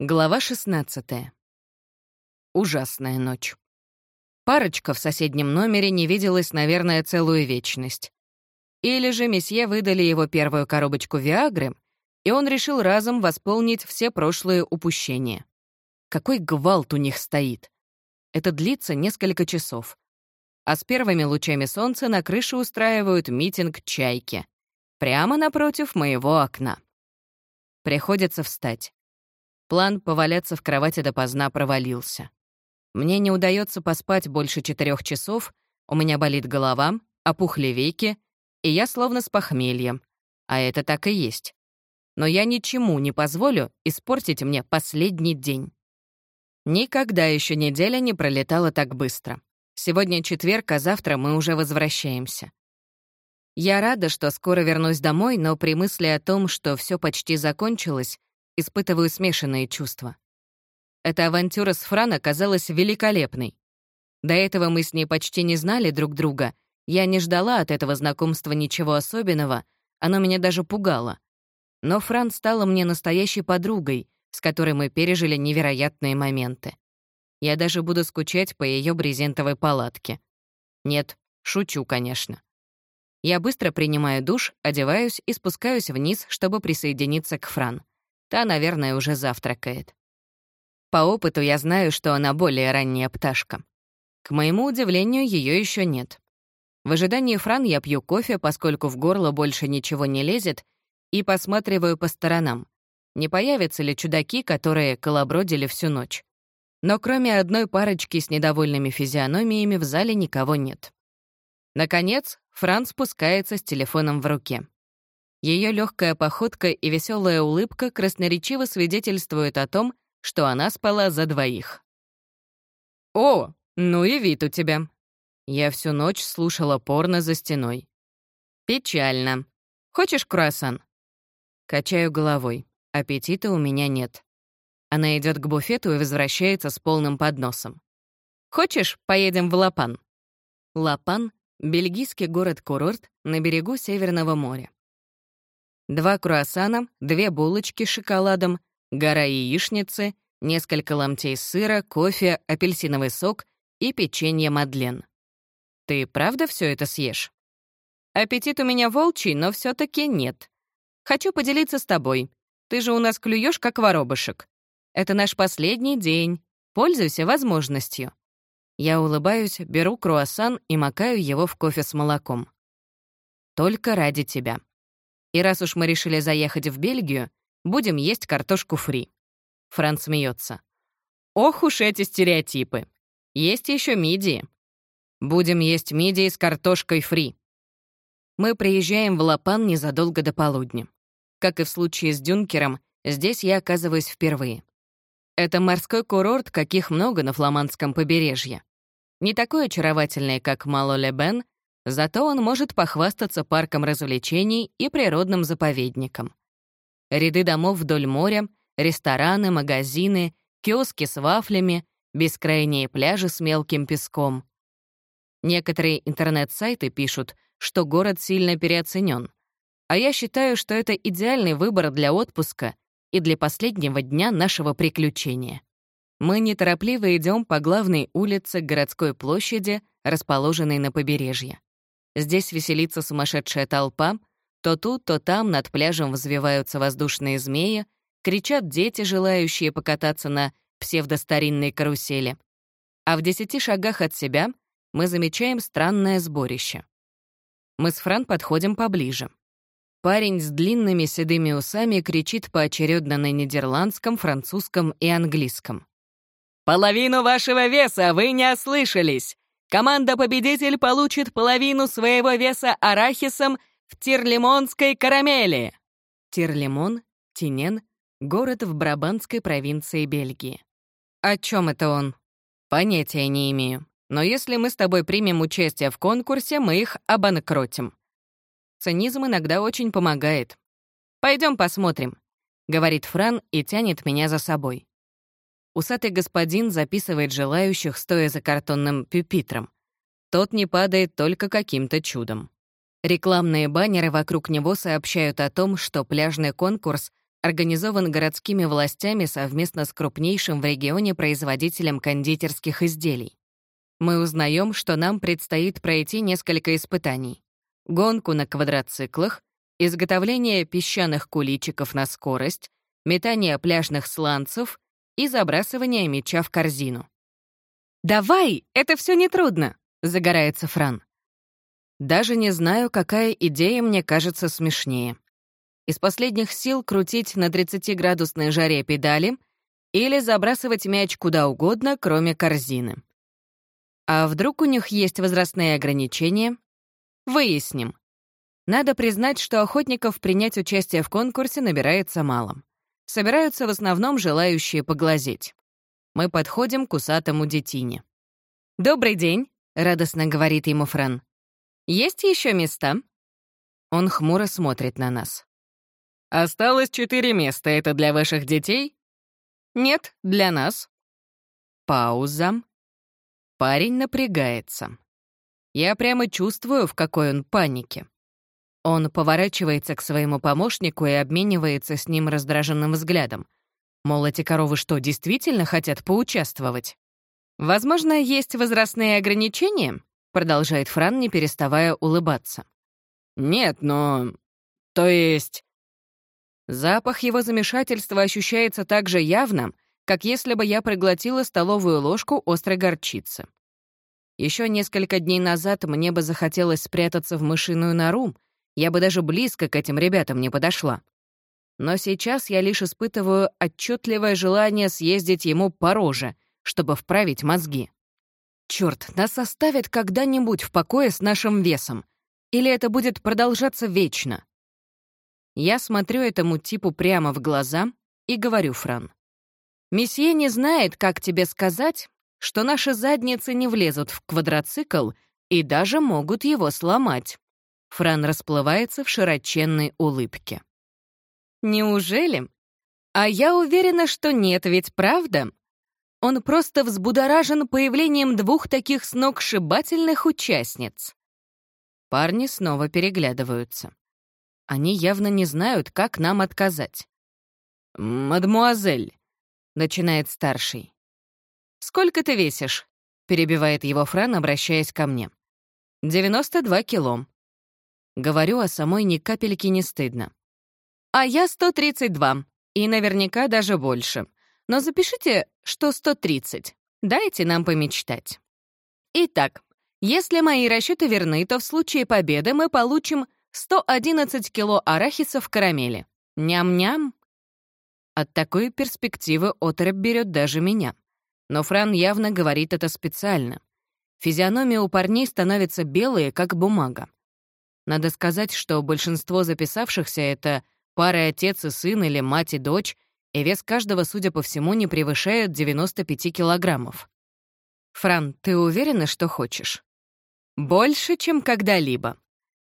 Глава 16. Ужасная ночь. Парочка в соседнем номере не виделась, наверное, целую вечность. Или же месье выдали его первую коробочку Виагры, и он решил разом восполнить все прошлые упущения. Какой гвалт у них стоит. Это длится несколько часов. А с первыми лучами солнца на крыше устраивают митинг «Чайки». Прямо напротив моего окна. Приходится встать. План поваляться в кровати допоздна провалился. Мне не удается поспать больше четырех часов, у меня болит голова, опухли веки, и я словно с похмельем. А это так и есть. Но я ничему не позволю испортить мне последний день. Никогда еще неделя не пролетала так быстро. Сегодня четверг, а завтра мы уже возвращаемся. Я рада, что скоро вернусь домой, но при мысли о том, что все почти закончилось, испытываю смешанные чувства. Эта авантюра с Фран оказалась великолепной. До этого мы с ней почти не знали друг друга. Я не ждала от этого знакомства ничего особенного, оно меня даже пугало. Но Фран стала мне настоящей подругой, с которой мы пережили невероятные моменты. Я даже буду скучать по ее брезентовой палатке. Нет, шучу, конечно. Я быстро принимаю душ, одеваюсь и спускаюсь вниз, чтобы присоединиться к Фран. Та, наверное, уже завтракает. По опыту я знаю, что она более ранняя пташка. К моему удивлению, ее еще нет. В ожидании Фран я пью кофе, поскольку в горло больше ничего не лезет, и посматриваю по сторонам. Не появятся ли чудаки, которые колобродили всю ночь? Но кроме одной парочки с недовольными физиономиями в зале никого нет. Наконец, Фран спускается с телефоном в руке. Ее легкая походка и веселая улыбка красноречиво свидетельствуют о том, что она спала за двоих. «О, ну и вид у тебя!» Я всю ночь слушала порно за стеной. «Печально. Хочешь круассан?» Качаю головой. Аппетита у меня нет. Она идет к буфету и возвращается с полным подносом. «Хочешь, поедем в Лапан?» Лапан — бельгийский город-курорт на берегу Северного моря. Два круассана, две булочки с шоколадом, гора яичницы, несколько ломтей сыра, кофе, апельсиновый сок и печенье Мадлен. Ты правда все это съешь? Аппетит у меня волчий, но все таки нет. Хочу поделиться с тобой. Ты же у нас клюешь как воробышек. Это наш последний день. Пользуйся возможностью. Я улыбаюсь, беру круассан и макаю его в кофе с молоком. Только ради тебя. И раз уж мы решили заехать в Бельгию, будем есть картошку фри. Франц смеется. Ох уж эти стереотипы. Есть еще мидии. Будем есть мидии с картошкой фри. Мы приезжаем в Лапан незадолго до полудня. Как и в случае с Дюнкером, здесь я оказываюсь впервые. Это морской курорт, каких много на фламандском побережье. Не такой очаровательный, как Мало-Лебен, Зато он может похвастаться парком развлечений и природным заповедником. Ряды домов вдоль моря, рестораны, магазины, киоски с вафлями, бескрайние пляжи с мелким песком. Некоторые интернет-сайты пишут, что город сильно переоценен, а я считаю, что это идеальный выбор для отпуска и для последнего дня нашего приключения. Мы неторопливо идем по главной улице городской площади, расположенной на побережье. Здесь веселится сумасшедшая толпа. То тут, то там над пляжем взвиваются воздушные змеи, кричат дети, желающие покататься на псевдостаринной карусели. А в десяти шагах от себя мы замечаем странное сборище. Мы с Фран подходим поближе. Парень с длинными седыми усами кричит поочередно на нидерландском, французском и английском. «Половину вашего веса вы не ослышались! Команда-победитель получит половину своего веса арахисом в тирлимонской карамели. Тирлимон, Тинен, город в Брабанской провинции Бельгии. О чем это он? Понятия не имею. Но если мы с тобой примем участие в конкурсе, мы их обанкротим. Цинизм иногда очень помогает. Пойдем посмотрим, говорит Фран и тянет меня за собой. Усатый господин записывает желающих, стоя за картонным пюпитром. Тот не падает только каким-то чудом. Рекламные баннеры вокруг него сообщают о том, что пляжный конкурс организован городскими властями совместно с крупнейшим в регионе производителем кондитерских изделий. Мы узнаем, что нам предстоит пройти несколько испытаний. Гонку на квадроциклах, изготовление песчаных куличиков на скорость, метание пляжных сланцев и забрасывание мяча в корзину. «Давай, это все нетрудно!» — загорается Фран. Даже не знаю, какая идея мне кажется смешнее. Из последних сил крутить на 30-градусной жаре педали или забрасывать мяч куда угодно, кроме корзины. А вдруг у них есть возрастные ограничения? Выясним. Надо признать, что охотников принять участие в конкурсе набирается мало. Собираются в основном желающие поглазеть. Мы подходим к усатому детине. «Добрый день», — радостно говорит ему Фран. «Есть еще места?» Он хмуро смотрит на нас. «Осталось четыре места. Это для ваших детей?» «Нет, для нас». Пауза. Парень напрягается. Я прямо чувствую, в какой он панике. Он поворачивается к своему помощнику и обменивается с ним раздраженным взглядом. Мол, эти коровы что, действительно хотят поучаствовать? «Возможно, есть возрастные ограничения?» — продолжает Фран, не переставая улыбаться. «Нет, но... То есть...» Запах его замешательства ощущается так же явно, как если бы я проглотила столовую ложку острой горчицы. Еще несколько дней назад мне бы захотелось спрятаться в мышиную нору, я бы даже близко к этим ребятам не подошла. Но сейчас я лишь испытываю отчетливое желание съездить ему по роже, чтобы вправить мозги. Черт, нас оставят когда-нибудь в покое с нашим весом. Или это будет продолжаться вечно? Я смотрю этому типу прямо в глаза и говорю Фран. «Месье не знает, как тебе сказать, что наши задницы не влезут в квадроцикл и даже могут его сломать». Фран расплывается в широченной улыбке. «Неужели? А я уверена, что нет, ведь правда?» Он просто взбудоражен появлением двух таких сногсшибательных участниц. Парни снова переглядываются. Они явно не знают, как нам отказать. «Мадмуазель», — начинает старший. «Сколько ты весишь?» — перебивает его Фран, обращаясь ко мне. «92 кило». Говорю, а самой ни капельки не стыдно. «А я 132, и наверняка даже больше. Но запишите, что 130. Дайте нам помечтать». Итак, если мои расчеты верны, то в случае победы мы получим 111 кило арахиса в карамели. Ням-ням. От такой перспективы отрыв берет даже меня. Но Фран явно говорит это специально. Физиономия у парней становится белые, как бумага. Надо сказать, что большинство записавшихся — это пара отец и сын или мать и дочь, и вес каждого, судя по всему, не превышает 95 килограммов. «Фран, ты уверена, что хочешь?» «Больше, чем когда-либо»,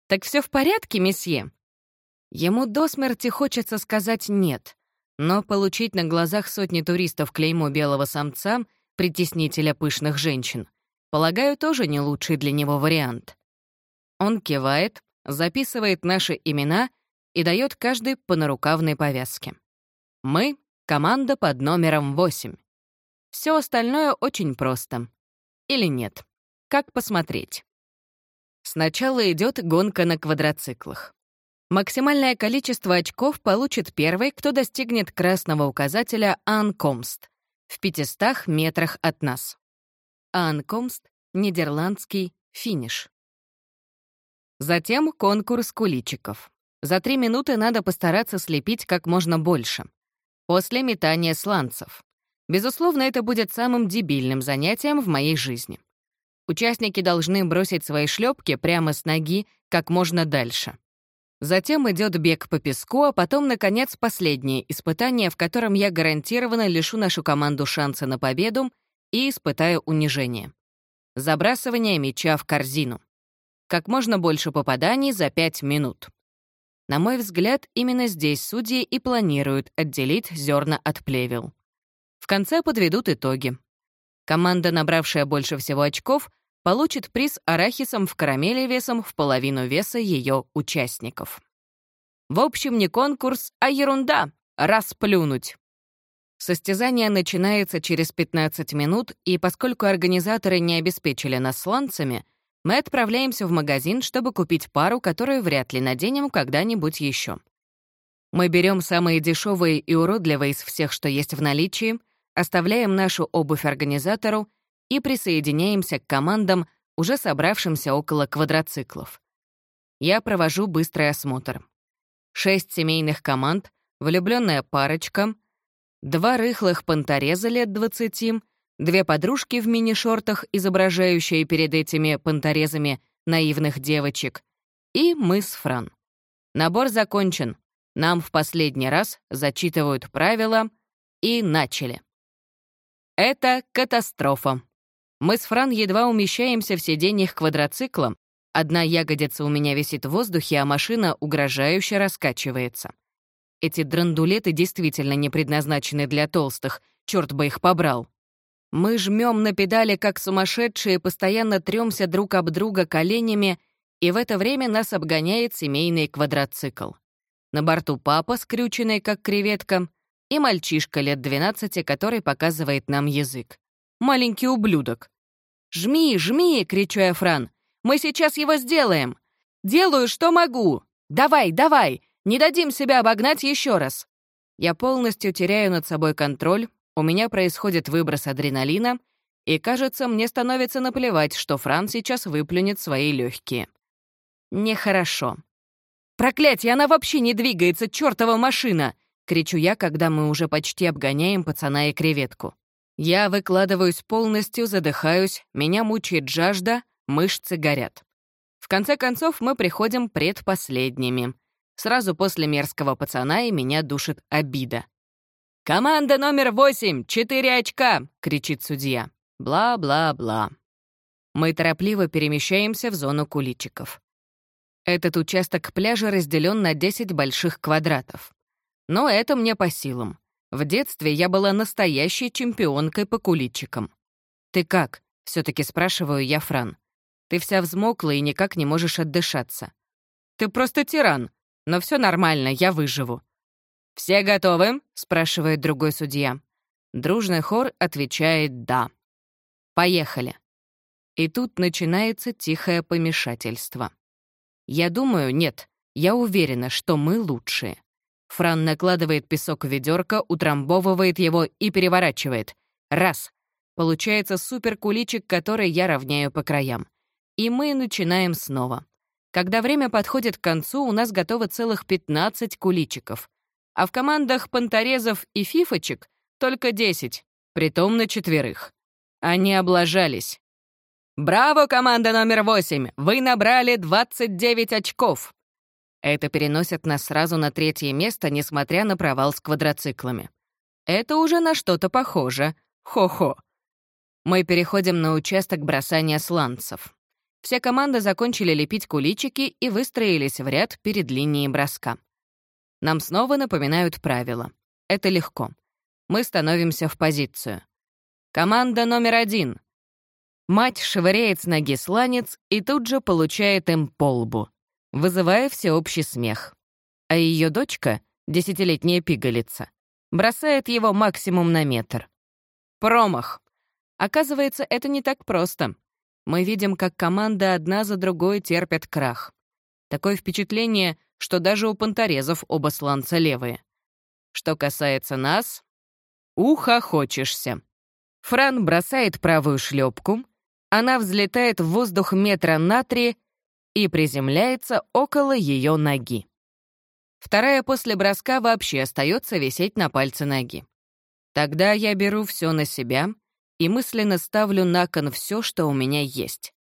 «Так все в порядке, месье?» Ему до смерти хочется сказать «нет», но получить на глазах сотни туристов клеймо белого самца, притеснителя пышных женщин, полагаю, тоже не лучший для него вариант. Он кивает, записывает наши имена и дает каждый по нарукавной повязке. Мы — команда под номером 8. Все остальное очень просто. Или нет. Как посмотреть. Сначала идет гонка на квадроциклах. Максимальное количество очков получит первый, кто достигнет красного указателя «Анкомст» в 500 метрах от нас. «Анкомст» — нидерландский финиш. Затем конкурс куличиков. За три минуты надо постараться слепить как можно больше. После метания сланцев. Безусловно, это будет самым дебильным занятием в моей жизни. Участники должны бросить свои шлепки прямо с ноги как можно дальше. Затем идет бег по песку, а потом, наконец, последнее испытание, в котором я гарантированно лишу нашу команду шанса на победу и испытаю унижение. Забрасывание мяча в корзину. Как можно больше попаданий за 5 минут. На мой взгляд, именно здесь судьи и планируют отделить зерна от плевел. В конце подведут итоги. Команда, набравшая больше всего очков, получит приз арахисом в карамели весом в половину веса ее участников. В общем, не конкурс, а ерунда, расплюнуть. Состязание начинается через 15 минут, и поскольку организаторы не обеспечили нас сланцами, мы отправляемся в магазин, чтобы купить пару, которую вряд ли наденем когда-нибудь еще. Мы берем самые дешевые и уродливые из всех, что есть в наличии, оставляем нашу обувь организатору и присоединяемся к командам, уже собравшимся около квадроциклов. Я провожу быстрый осмотр. Шесть семейных команд, влюбленная парочка — два рыхлых понтореза лет двадцати, две подружки в мини-шортах, изображающие перед этими понторезами наивных девочек, и мы с Фран. Набор закончен. Нам в последний раз зачитывают правила и начали. Это катастрофа. Мы с Фран едва умещаемся в сиденьях квадроцикла. Одна ягодица у меня висит в воздухе, а машина угрожающе раскачивается. Эти драндулеты действительно не предназначены для толстых, черт бы их побрал. Мы жмем на педали, как сумасшедшие, постоянно трёмся друг об друга коленями, и в это время нас обгоняет семейный квадроцикл. На борту папа, скрюченный, как креветка, и мальчишка лет 12, который показывает нам язык. Маленький ублюдок. «Жми, жми!» — кричу я Фран. «Мы сейчас его сделаем! Делаю, что могу! Давай, давай! Не дадим себя обогнать еще раз. Я полностью теряю над собой контроль, у меня происходит выброс адреналина, и, кажется, мне становится наплевать, что Фран сейчас выплюнет свои легкие. Нехорошо. «Проклятье, она вообще не двигается, чертова машина!» — кричу я, когда мы уже почти обгоняем пацана и креветку. Я выкладываюсь полностью, задыхаюсь, меня мучает жажда, мышцы горят. В конце концов, мы приходим предпоследними. Сразу после мерзкого пацана и меня душит обида. «Команда номер восемь! Четыре очка!» — кричит судья. Бла-бла-бла. Мы торопливо перемещаемся в зону куличиков. Этот участок пляжа разделен на 10 больших квадратов. Но это мне по силам. В детстве я была настоящей чемпионкой по куличикам. «Ты как?» — все таки спрашиваю я Фран. «Ты вся взмокла и никак не можешь отдышаться». «Ты просто тиран», но все нормально, я выживу». «Все готовы?» — спрашивает другой судья. Дружный хор отвечает «да». «Поехали». И тут начинается тихое помешательство. Я думаю, нет, я уверена, что мы лучшие. Фран накладывает песок в ведерко, утрамбовывает его и переворачивает. Раз. Получается супер-куличик, который я равняю по краям. И мы начинаем снова. Когда время подходит к концу, у нас готово целых 15 куличиков. А в командах понторезов и фифочек только 10, притом на четверых. Они облажались. «Браво, команда номер 8! Вы набрали 29 очков!» Это переносит нас сразу на третье место, несмотря на провал с квадроциклами. Это уже на что-то похоже. Хо-хо. Мы переходим на участок бросания сланцев. Вся команда закончили лепить куличики и выстроились в ряд перед линией броска. Нам снова напоминают правила. Это легко. Мы становимся в позицию. Команда номер один. Мать швыряет с ноги сланец и тут же получает им по лбу, вызывая всеобщий смех. А ее дочка, десятилетняя пигалица, бросает его максимум на метр. Промах. Оказывается, это не так просто мы видим, как команды одна за другой терпят крах. Такое впечатление, что даже у понторезов оба сланца левые. Что касается нас, ухо хочешься. Фран бросает правую шлепку, она взлетает в воздух метра на три и приземляется около ее ноги. Вторая после броска вообще остается висеть на пальце ноги. Тогда я беру все на себя и мысленно ставлю на кон все, что у меня есть.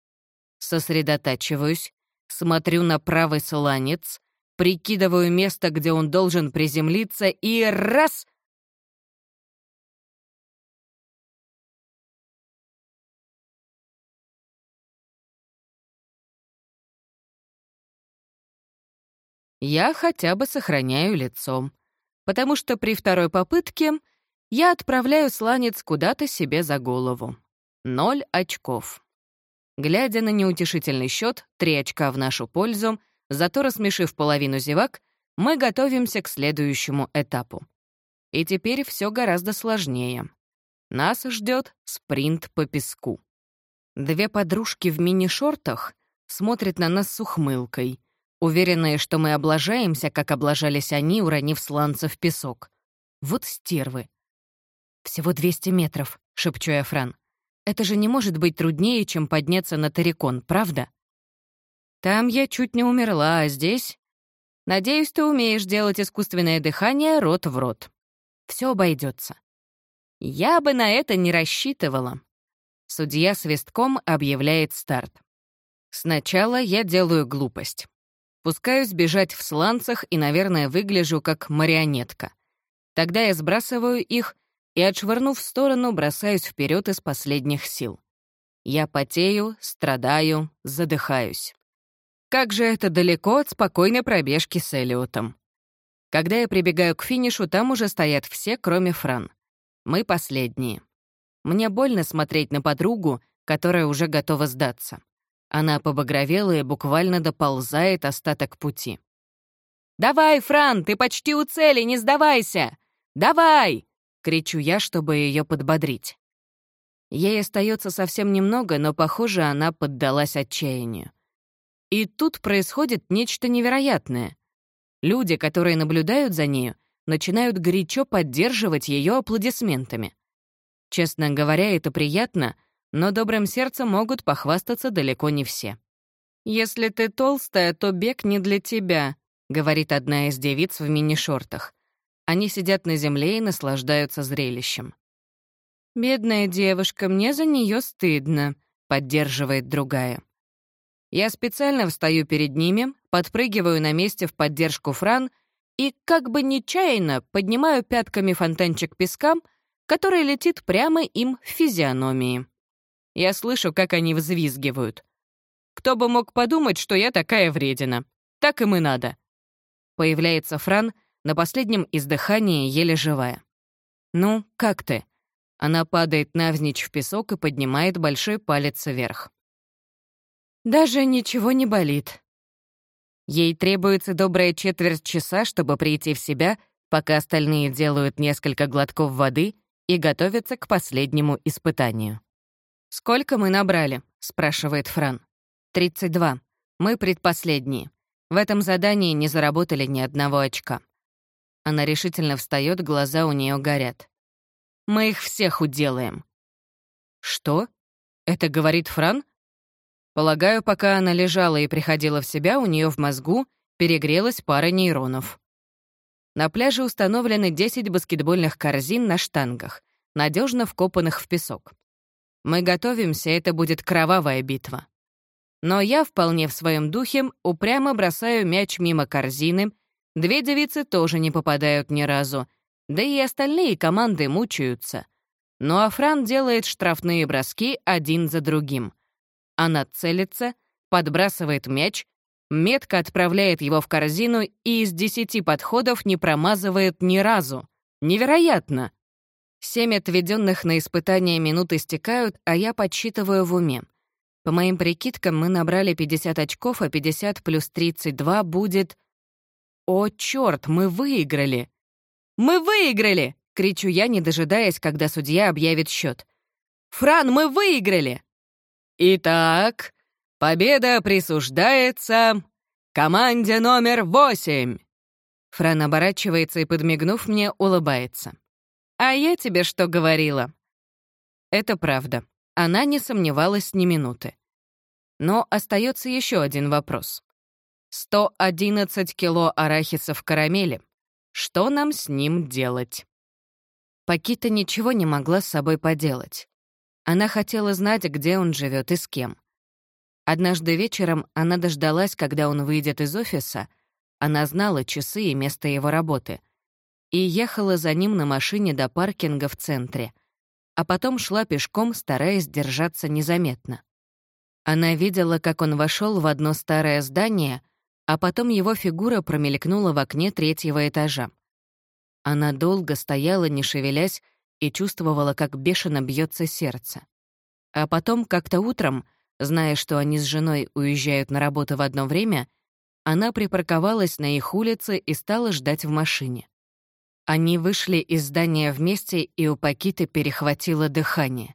Сосредотачиваюсь, смотрю на правый сланец, прикидываю место, где он должен приземлиться, и раз — я хотя бы сохраняю лицо, потому что при второй попытке я отправляю сланец куда-то себе за голову. Ноль очков. Глядя на неутешительный счет, три очка в нашу пользу, зато рассмешив половину зевак, мы готовимся к следующему этапу. И теперь все гораздо сложнее. Нас ждет спринт по песку. Две подружки в мини-шортах смотрят на нас с ухмылкой, уверенные, что мы облажаемся, как облажались они, уронив сланца в песок. Вот стервы. «Всего 200 метров», — шепчу я Фран. «Это же не может быть труднее, чем подняться на Тарикон, правда?» «Там я чуть не умерла, а здесь...» «Надеюсь, ты умеешь делать искусственное дыхание рот в рот. Все обойдется. Я бы на это не рассчитывала. Судья свистком объявляет старт. Сначала я делаю глупость. Пускаюсь бежать в сланцах и, наверное, выгляжу как марионетка. Тогда я сбрасываю их и, отшвырнув в сторону, бросаюсь вперед из последних сил. Я потею, страдаю, задыхаюсь. Как же это далеко от спокойной пробежки с Элиотом. Когда я прибегаю к финишу, там уже стоят все, кроме Фран. Мы последние. Мне больно смотреть на подругу, которая уже готова сдаться. Она побагровела и буквально доползает остаток пути. «Давай, Фран, ты почти у цели, не сдавайся! Давай!» — кричу я, чтобы ее подбодрить. Ей остается совсем немного, но, похоже, она поддалась отчаянию. И тут происходит нечто невероятное. Люди, которые наблюдают за нею, начинают горячо поддерживать ее аплодисментами. Честно говоря, это приятно, но добрым сердцем могут похвастаться далеко не все. «Если ты толстая, то бег не для тебя», — говорит одна из девиц в мини-шортах. Они сидят на земле и наслаждаются зрелищем. «Бедная девушка, мне за нее стыдно», — поддерживает другая. Я специально встаю перед ними, подпрыгиваю на месте в поддержку Фран и, как бы нечаянно, поднимаю пятками фонтанчик песка, который летит прямо им в физиономии. Я слышу, как они взвизгивают. Кто бы мог подумать, что я такая вредина. Так им и надо. Появляется Фран, на последнем издыхании еле живая. «Ну, как ты?» Она падает навзничь в песок и поднимает большой палец вверх. «Даже ничего не болит». Ей требуется добрая четверть часа, чтобы прийти в себя, пока остальные делают несколько глотков воды и готовятся к последнему испытанию. «Сколько мы набрали?» — спрашивает Фран. «Тридцать два. Мы предпоследние. В этом задании не заработали ни одного очка». Она решительно встает, глаза у нее горят. «Мы их всех уделаем». «Что? Это говорит Фран?» Полагаю, пока она лежала и приходила в себя, у нее в мозгу перегрелась пара нейронов. На пляже установлены 10 баскетбольных корзин на штангах, надежно вкопанных в песок. Мы готовимся, это будет кровавая битва. Но я вполне в своем духе упрямо бросаю мяч мимо корзины, две девицы тоже не попадают ни разу, да и остальные команды мучаются. Ну а Фран делает штрафные броски один за другим. Она целится, подбрасывает мяч, метко отправляет его в корзину и из десяти подходов не промазывает ни разу. Невероятно! Семь отведенных на испытание минут истекают, а я подсчитываю в уме. По моим прикидкам, мы набрали 50 очков, а 50 плюс 32 будет... О, черт, мы выиграли! Мы выиграли! Кричу я, не дожидаясь, когда судья объявит счет. «Фран, мы выиграли!» «Итак, победа присуждается команде номер восемь!» Фран оборачивается и, подмигнув мне, улыбается. «А я тебе что говорила?» Это правда. Она не сомневалась ни минуты. Но остается еще один вопрос. 111 кило арахиса в карамели. Что нам с ним делать? Пакита ничего не могла с собой поделать. Она хотела знать, где он живет и с кем. Однажды вечером она дождалась, когда он выйдет из офиса. Она знала часы и место его работы — и ехала за ним на машине до паркинга в центре, а потом шла пешком, стараясь держаться незаметно. Она видела, как он вошел в одно старое здание, а потом его фигура промелькнула в окне третьего этажа. Она долго стояла, не шевелясь, и чувствовала, как бешено бьется сердце. А потом, как-то утром, зная, что они с женой уезжают на работу в одно время, она припарковалась на их улице и стала ждать в машине. Они вышли из здания вместе, и у Пакиты перехватило дыхание.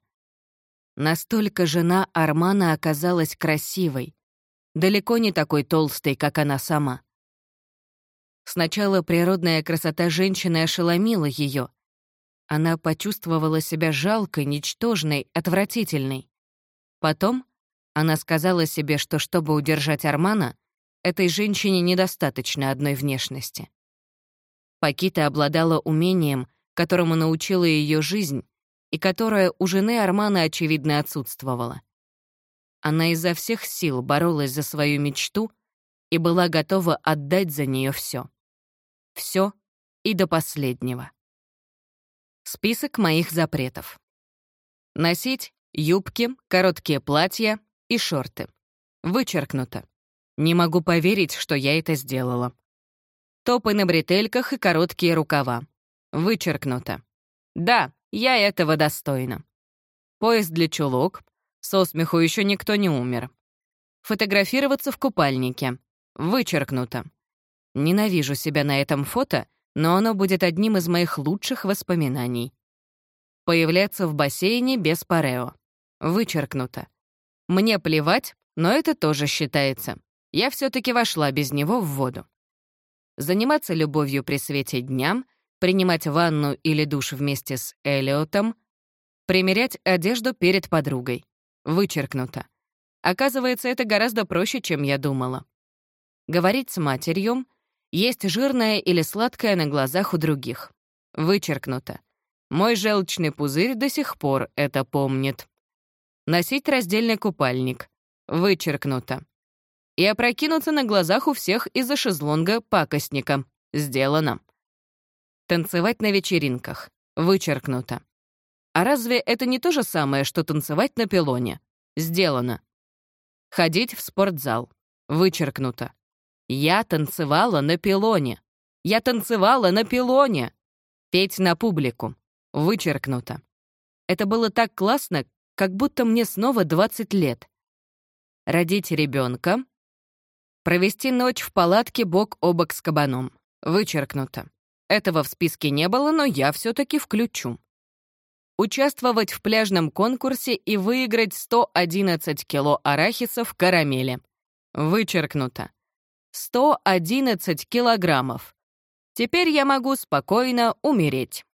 Настолько жена Армана оказалась красивой, далеко не такой толстой, как она сама. Сначала природная красота женщины ошеломила ее. Она почувствовала себя жалкой, ничтожной, отвратительной. Потом она сказала себе, что чтобы удержать Армана, этой женщине недостаточно одной внешности. Пакита обладала умением, которому научила ее жизнь, и которое у жены Армана, очевидно, отсутствовало. Она изо всех сил боролась за свою мечту и была готова отдать за нее все. Все и до последнего. Список моих запретов. Носить юбки, короткие платья и шорты. Вычеркнуто. Не могу поверить, что я это сделала. Топы на бретельках и короткие рукава. Вычеркнуто. Да, я этого достойна. Пояс для чулок. Со смеху еще никто не умер. Фотографироваться в купальнике. Вычеркнуто. Ненавижу себя на этом фото, но оно будет одним из моих лучших воспоминаний. Появляться в бассейне без парео. Вычеркнуто. Мне плевать, но это тоже считается. Я все таки вошла без него в воду. Заниматься любовью при свете дня, принимать ванну или душ вместе с Элиотом, примерять одежду перед подругой. Вычеркнуто. Оказывается, это гораздо проще, чем я думала. Говорить с матерью, есть жирное или сладкое на глазах у других. Вычеркнуто. Мой желчный пузырь до сих пор это помнит. Носить раздельный купальник. Вычеркнуто. И опрокинуться на глазах у всех из-за шезлонга пакостника. Сделано. Танцевать на вечеринках. Вычеркнуто. А разве это не то же самое, что танцевать на пилоне? Сделано. Ходить в спортзал. Вычеркнуто. Я танцевала на пилоне. Я танцевала на пилоне. Петь на публику. Вычеркнуто. Это было так классно, как будто мне снова 20 лет. Родить ребенка. Провести ночь в палатке бок о бок с кабаном. Вычеркнуто. Этого в списке не было, но я все таки включу. Участвовать в пляжном конкурсе и выиграть 111 кило арахиса в карамели. Вычеркнуто. 111 килограммов. Теперь я могу спокойно умереть.